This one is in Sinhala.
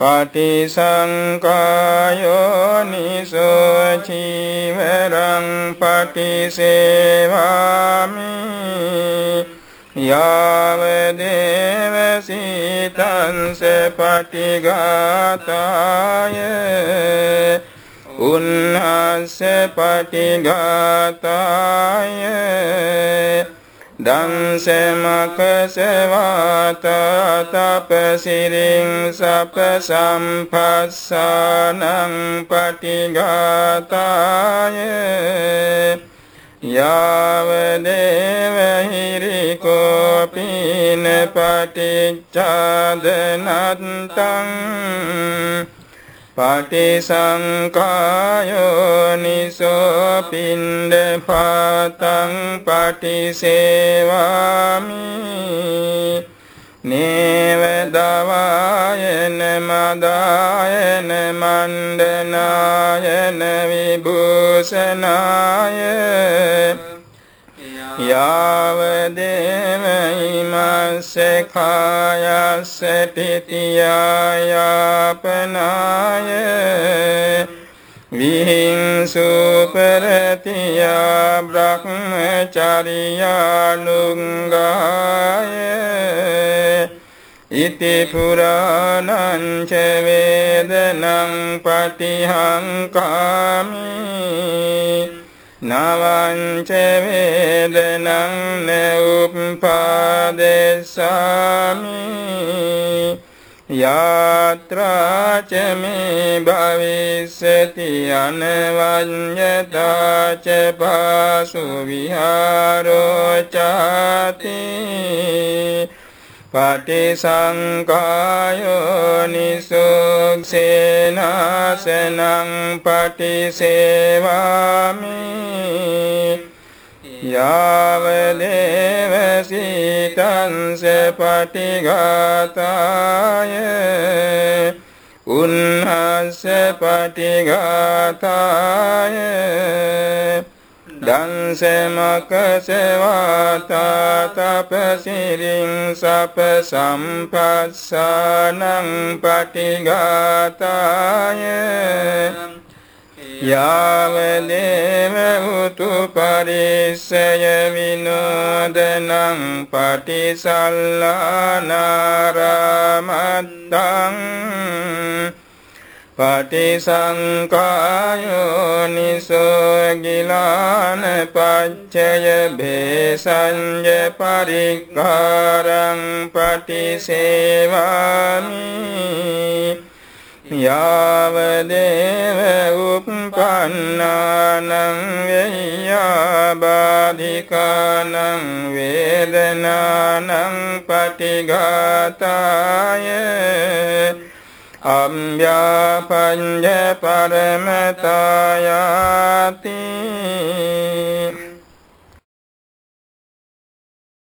පටිසංකායෝ නිසෝ චීවරං පටිසේවාමි යාව දේව සීතංස පටිඝාතාය උන්හස්ස පටිඝාතාය දංසමක සවාත තපසිරින් සප සම්පස්සානං පටිඝාතාය යාව දේව හිරිකෝ පින පටිච්ඡාදනත්තං පටිසංකායෝ නිසෝ පින්ඩ පාතං පටිසේවාමි නේව දවායන මදායන මණ්ඩනායන විභූෂනාය. යාව දේවයිමස්ස කායස්ස තිතියායාපනාය විහිංසුපරතියා බ්‍රහ්මචරියාලුංගාය ඉති පුරාණං ච වේදනං පටිහංකාමි නවංච වේදනං නුප්පාදේසාමි යාත්‍රා ච මේ භවිස්සති අනවඤ්ඤතා ච පාසු විහාරෝ චාති පටිසංකායෝ නිසුක්සේනාසනං පටිසේවාමි යාව දේව සීතංස පටිඝාතාය උන්හස්ස පටිඝාතාය දංසමක සවාතා තපසිරින් සප සම්පස්සානං පටිඝාතාය යාව දේව උතු පරිස්සය විනෝදනං පටිසල්ලානාරමත්තං. පටිසංකායෝ නිසෝගිලාන පච්චය භේසංජ පරික්කාරං පටිසේවාමි යාව දේව උප්පන්නානං වෙය්‍යාබාධිකානං වේදනානං පටිඝාතාය අම්භ්‍යාපඤ්ඤ පරමතායාති